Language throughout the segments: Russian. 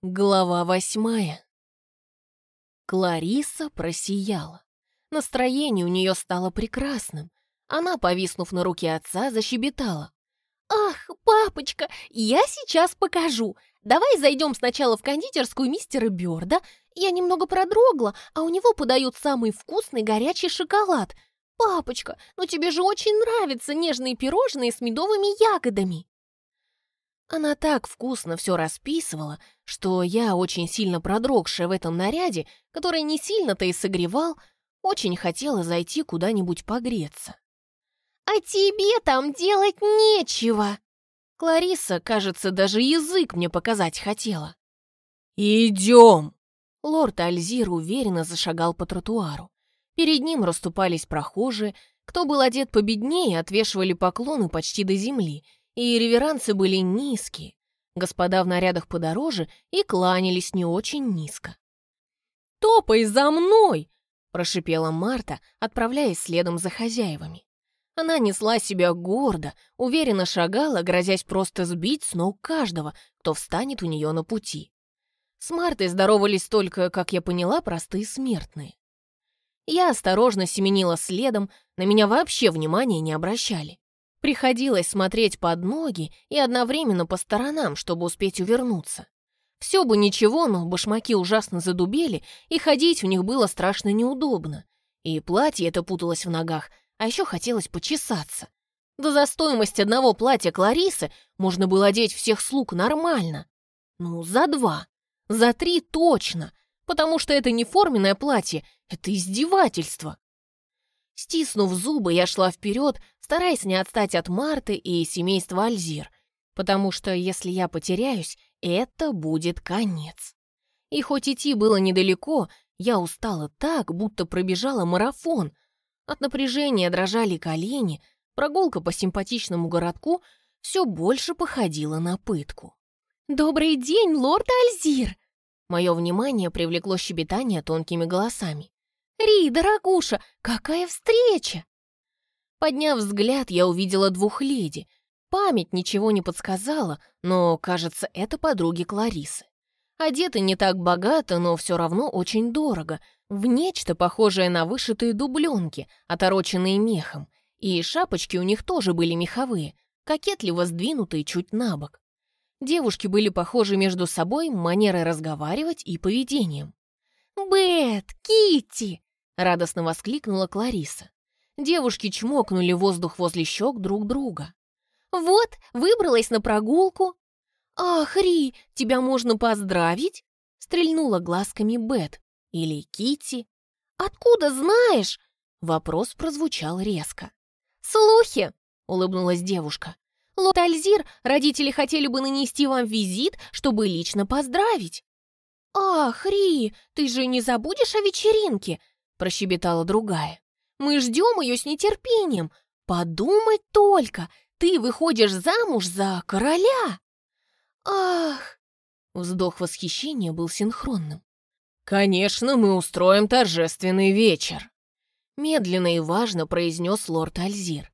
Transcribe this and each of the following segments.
Глава восьмая. Клариса просияла. Настроение у нее стало прекрасным. Она, повиснув на руке отца, защебетала. «Ах, папочка, я сейчас покажу. Давай зайдем сначала в кондитерскую мистера Бёрда. Я немного продрогла, а у него подают самый вкусный горячий шоколад. Папочка, ну тебе же очень нравятся нежные пирожные с медовыми ягодами». Она так вкусно все расписывала, что я, очень сильно продрогшая в этом наряде, который не сильно-то и согревал, очень хотела зайти куда-нибудь погреться. «А тебе там делать нечего!» Клариса, кажется, даже язык мне показать хотела. «Идем!» Лорд Альзир уверенно зашагал по тротуару. Перед ним расступались прохожие, кто был одет победнее, отвешивали поклоны почти до земли — и реверансы были низкие. Господа в нарядах подороже и кланялись не очень низко. «Топай за мной!» – прошипела Марта, отправляясь следом за хозяевами. Она несла себя гордо, уверенно шагала, грозясь просто сбить с ног каждого, кто встанет у нее на пути. С Мартой здоровались только, как я поняла, простые смертные. Я осторожно семенила следом, на меня вообще внимания не обращали. Приходилось смотреть под ноги и одновременно по сторонам, чтобы успеть увернуться. Все бы ничего, но башмаки ужасно задубели, и ходить в них было страшно неудобно. И платье это путалось в ногах, а еще хотелось почесаться. Да за стоимость одного платья Кларисы можно было одеть всех слуг нормально. Ну, за два. За три точно, потому что это не форменное платье, это издевательство. Стиснув зубы, я шла вперед, стараясь не отстать от Марты и семейства Альзир, потому что если я потеряюсь, это будет конец. И хоть идти было недалеко, я устала так, будто пробежала марафон. От напряжения дрожали колени, прогулка по симпатичному городку все больше походила на пытку. «Добрый день, лорд Альзир!» Мое внимание привлекло щебетание тонкими голосами. «Ри, дорогуша, какая встреча!» Подняв взгляд, я увидела двух леди. Память ничего не подсказала, но, кажется, это подруги Кларисы. Одеты не так богато, но все равно очень дорого, в нечто похожее на вышитые дубленки, отороченные мехом, и шапочки у них тоже были меховые, кокетливо сдвинутые чуть на бок. Девушки были похожи между собой манерой разговаривать и поведением. «Бет! Китти!» — радостно воскликнула Клариса. Девушки чмокнули воздух возле щек друг друга. «Вот, выбралась на прогулку!» «Ах, Ри, тебя можно поздравить?» Стрельнула глазками Бет. Или Кити. «Откуда знаешь?» Вопрос прозвучал резко. «Слухи!» — улыбнулась девушка. «Лот Альзир, родители хотели бы нанести вам визит, чтобы лично поздравить». «Ах, Ри, ты же не забудешь о вечеринке?» — прощебетала другая. Мы ждем ее с нетерпением. Подумать только, ты выходишь замуж за короля!» «Ах!» Вздох восхищения был синхронным. «Конечно, мы устроим торжественный вечер!» Медленно и важно произнес лорд Альзир.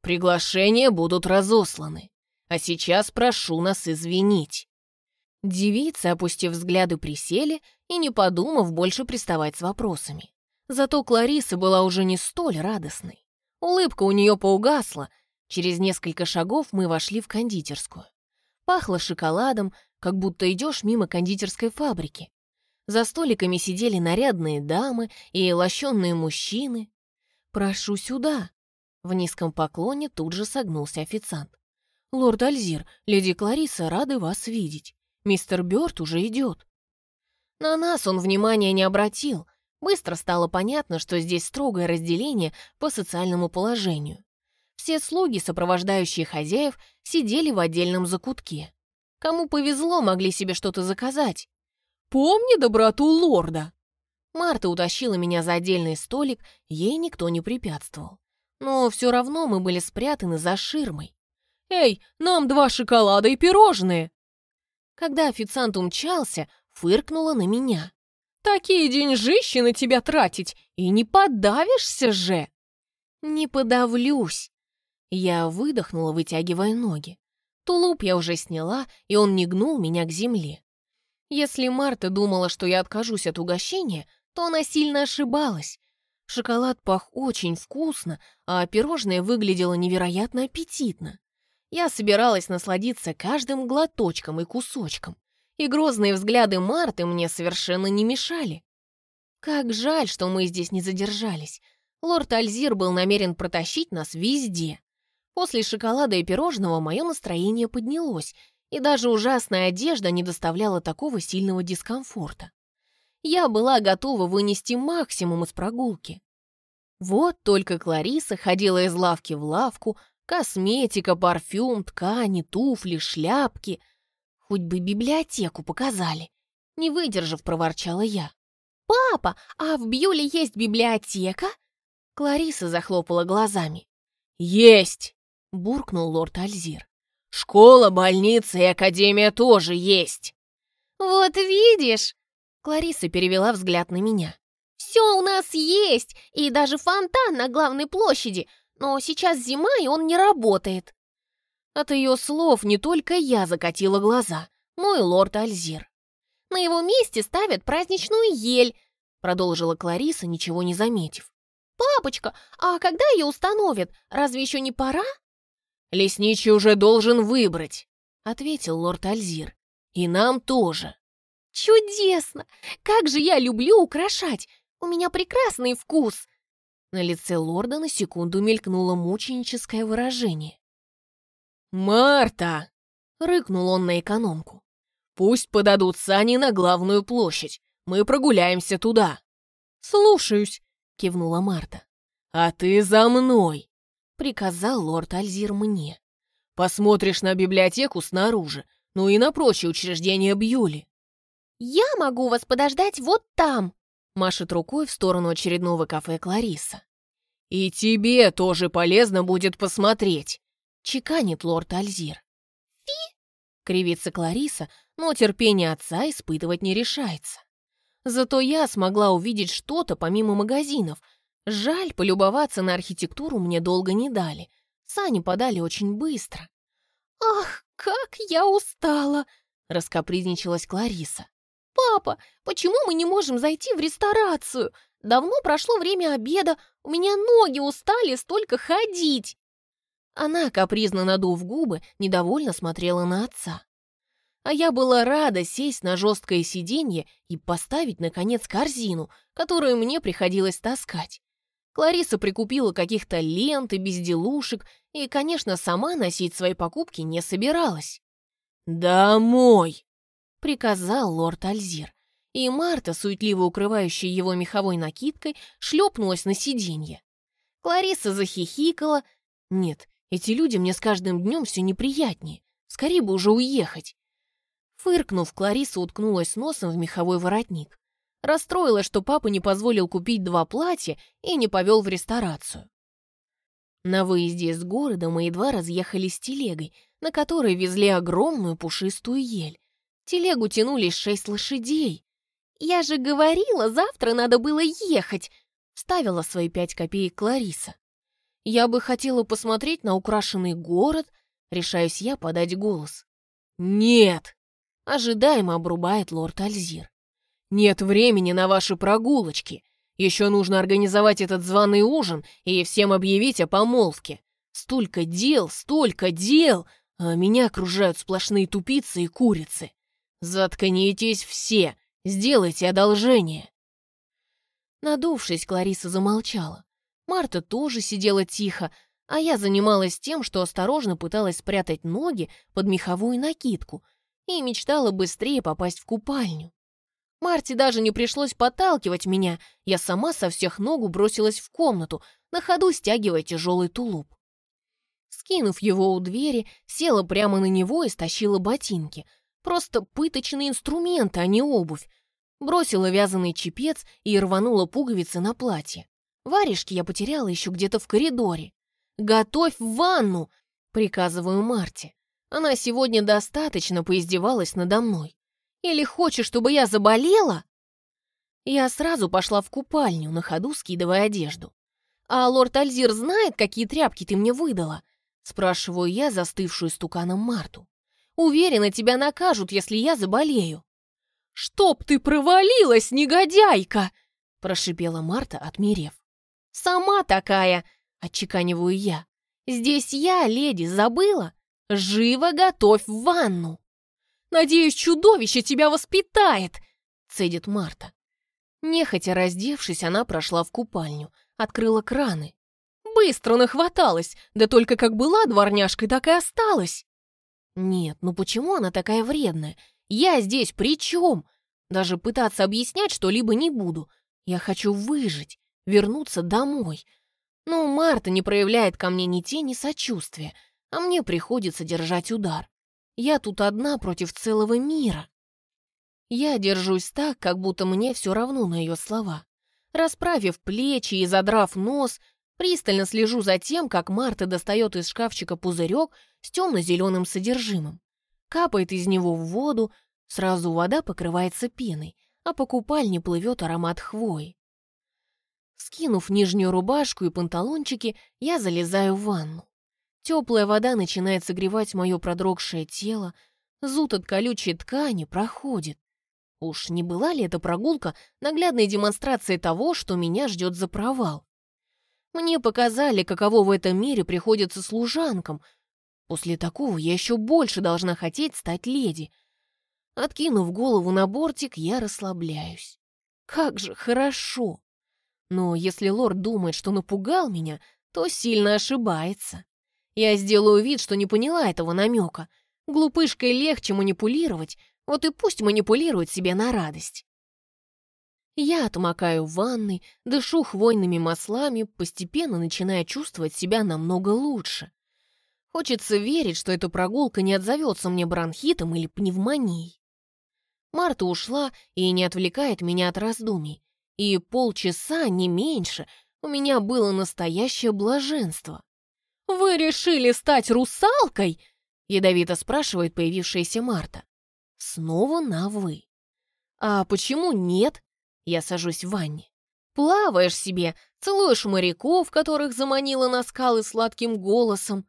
«Приглашения будут разосланы, а сейчас прошу нас извинить». Девицы, опустив взгляды, присели и, не подумав, больше приставать с вопросами. Зато Клариса была уже не столь радостной. Улыбка у нее поугасла. Через несколько шагов мы вошли в кондитерскую. Пахло шоколадом, как будто идешь мимо кондитерской фабрики. За столиками сидели нарядные дамы и лощенные мужчины. «Прошу сюда!» В низком поклоне тут же согнулся официант. «Лорд Альзир, леди Клариса рады вас видеть. Мистер Бёрд уже идет». На нас он внимания не обратил, Быстро стало понятно, что здесь строгое разделение по социальному положению. Все слуги, сопровождающие хозяев, сидели в отдельном закутке. Кому повезло, могли себе что-то заказать. «Помни доброту лорда!» Марта утащила меня за отдельный столик, ей никто не препятствовал. Но все равно мы были спрятаны за ширмой. «Эй, нам два шоколада и пирожные!» Когда официант умчался, фыркнула на меня. Такие деньжищи на тебя тратить, и не подавишься же!» «Не подавлюсь!» Я выдохнула, вытягивая ноги. Тулуп я уже сняла, и он не гнул меня к земле. Если Марта думала, что я откажусь от угощения, то она сильно ошибалась. Шоколад пах очень вкусно, а пирожное выглядело невероятно аппетитно. Я собиралась насладиться каждым глоточком и кусочком, и грозные взгляды Марты мне совершенно не мешали. Как жаль, что мы здесь не задержались. Лорд Альзир был намерен протащить нас везде. После шоколада и пирожного мое настроение поднялось, и даже ужасная одежда не доставляла такого сильного дискомфорта. Я была готова вынести максимум из прогулки. Вот только Клариса ходила из лавки в лавку, косметика, парфюм, ткани, туфли, шляпки. Хоть бы библиотеку показали. Не выдержав, проворчала я. «Папа, а в Бьюле есть библиотека?» Клариса захлопала глазами. «Есть!» — буркнул лорд Альзир. «Школа, больница и академия тоже есть!» «Вот видишь!» Клариса перевела взгляд на меня. «Все у нас есть, и даже фонтан на главной площади, но сейчас зима, и он не работает». От ее слов не только я закатила глаза, и лорд Альзир. На его месте ставят праздничную ель», продолжила Клариса, ничего не заметив. «Папочка, а когда ее установят? Разве еще не пора?» «Лесничий уже должен выбрать», — ответил лорд Альзир. «И нам тоже». «Чудесно! Как же я люблю украшать! У меня прекрасный вкус!» На лице лорда на секунду мелькнуло мученическое выражение. «Марта!» — рыкнул он на экономку. Пусть подадут сани на главную площадь. Мы прогуляемся туда». «Слушаюсь», — кивнула Марта. «А ты за мной», — приказал лорд Альзир мне. «Посмотришь на библиотеку снаружи, ну и на прочие учреждения Бьюли». «Я могу вас подождать вот там», — машет рукой в сторону очередного кафе Клариса. «И тебе тоже полезно будет посмотреть», — чеканит лорд Альзир. «Фи!» — кривится Клариса, но терпение отца испытывать не решается. Зато я смогла увидеть что-то помимо магазинов. Жаль, полюбоваться на архитектуру мне долго не дали. Сани подали очень быстро. «Ах, как я устала!» — раскопризничалась Клариса. «Папа, почему мы не можем зайти в ресторацию? Давно прошло время обеда, у меня ноги устали столько ходить!» Она, капризно надув губы, недовольно смотрела на отца а я была рада сесть на жесткое сиденье и поставить, наконец, корзину, которую мне приходилось таскать. Клариса прикупила каких-то лент и безделушек и, конечно, сама носить свои покупки не собиралась. «Домой!» — приказал лорд Альзир, и Марта, суетливо укрывающая его меховой накидкой, шлепнулась на сиденье. Клариса захихикала. «Нет, эти люди мне с каждым днем все неприятнее. Скорее бы уже уехать. Фыркнув, Клариса уткнулась носом в меховой воротник. Расстроилась, что папа не позволил купить два платья и не повел в ресторацию. На выезде из города мы едва разъехались телегой, на которой везли огромную пушистую ель. Телегу тянулись шесть лошадей. «Я же говорила, завтра надо было ехать!» Вставила свои пять копеек Клариса. «Я бы хотела посмотреть на украшенный город», решаюсь я подать голос. «Нет!» Ожидаемо обрубает лорд Альзир. «Нет времени на ваши прогулочки. Еще нужно организовать этот званый ужин и всем объявить о помолвке. Столько дел, столько дел, а меня окружают сплошные тупицы и курицы. Заткнитесь все, сделайте одолжение». Надувшись, Клариса замолчала. Марта тоже сидела тихо, а я занималась тем, что осторожно пыталась спрятать ноги под меховую накидку — и мечтала быстрее попасть в купальню. Марте даже не пришлось подталкивать меня, я сама со всех ног бросилась в комнату, на ходу стягивая тяжелый тулуп. Скинув его у двери, села прямо на него и стащила ботинки. Просто пыточные инструменты, а не обувь. Бросила вязаный чепец и рванула пуговицы на платье. Варежки я потеряла еще где-то в коридоре. «Готовь ванну!» — приказываю Марте. Она сегодня достаточно поиздевалась надо мной. Или хочешь, чтобы я заболела? Я сразу пошла в купальню, на ходу скидывая одежду. «А лорд Альзир знает, какие тряпки ты мне выдала?» Спрашиваю я застывшую стуканом Марту. «Уверена, тебя накажут, если я заболею». «Чтоб ты провалилась, негодяйка!» — прошипела Марта, отмерев. «Сама такая!» — отчеканиваю я. «Здесь я, леди, забыла? Живо готовь в ванну!» «Надеюсь, чудовище тебя воспитает!» — цедит Марта. Нехотя раздевшись, она прошла в купальню, открыла краны. Быстро нахваталась, да только как была дворняжкой, так и осталась. Нет, ну почему она такая вредная? Я здесь при чем? Даже пытаться объяснять что-либо не буду. Я хочу выжить, вернуться домой. Но Марта не проявляет ко мне ни тени сочувствия, а мне приходится держать удар. Я тут одна против целого мира. Я держусь так, как будто мне все равно на ее слова. Расправив плечи и задрав нос, пристально слежу за тем, как Марта достает из шкафчика пузырек с темно-зеленым содержимым капает из него в воду, сразу вода покрывается пеной, а по купальне плывет аромат хвои. Скинув нижнюю рубашку и панталончики, я залезаю в ванну. Теплая вода начинает согревать мое продрогшее тело, зуд от колючей ткани проходит. Уж не была ли эта прогулка наглядной демонстрацией того, что меня ждет за провал? Мне показали, каково в этом мире приходится служанкам, После такого я еще больше должна хотеть стать леди. Откинув голову на бортик, я расслабляюсь. Как же хорошо! Но если лорд думает, что напугал меня, то сильно ошибается. Я сделаю вид, что не поняла этого намека. Глупышкой легче манипулировать, вот и пусть манипулирует себе на радость. Я отмокаю в ванной, дышу хвойными маслами, постепенно начиная чувствовать себя намного лучше. Хочется верить, что эта прогулка не отзовется мне бронхитом или пневмонией. Марта ушла и не отвлекает меня от раздумий. И полчаса, не меньше, у меня было настоящее блаженство. «Вы решили стать русалкой?» — ядовито спрашивает появившаяся Марта. Снова на «вы». «А почему нет?» Я сажусь в ванне. Плаваешь себе, целуешь моряков, которых заманила на скалы сладким голосом,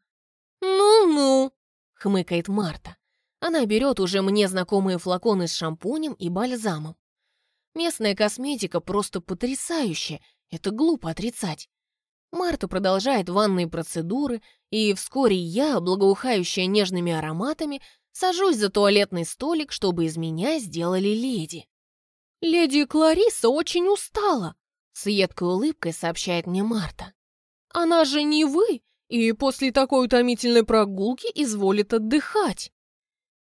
«Ну-ну», — хмыкает Марта. Она берет уже мне знакомые флаконы с шампунем и бальзамом. Местная косметика просто потрясающая, это глупо отрицать. Марта продолжает ванные процедуры, и вскоре я, благоухающая нежными ароматами, сажусь за туалетный столик, чтобы из меня сделали леди. «Леди Клариса очень устала», — с едкой улыбкой сообщает мне Марта. «Она же не вы, и после такой утомительной прогулки изволит отдыхать.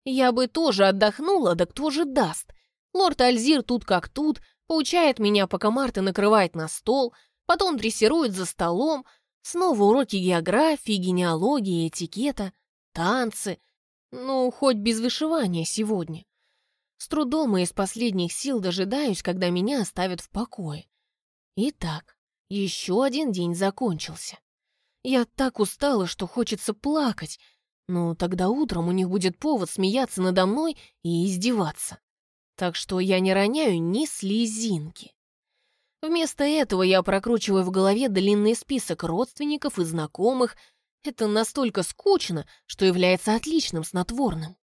Я бы тоже отдохнула, да кто же даст? Лорд Альзир тут как тут, поучает меня, пока Марта накрывает на стол, потом дрессирует за столом, снова уроки географии, генеалогии, этикета, танцы. Ну, хоть без вышивания сегодня. С трудом и из последних сил дожидаюсь, когда меня оставят в покое. Итак, еще один день закончился. Я так устала, что хочется плакать, но тогда утром у них будет повод смеяться надо мной и издеваться. Так что я не роняю ни слезинки. Вместо этого я прокручиваю в голове длинный список родственников и знакомых. Это настолько скучно, что является отличным снотворным.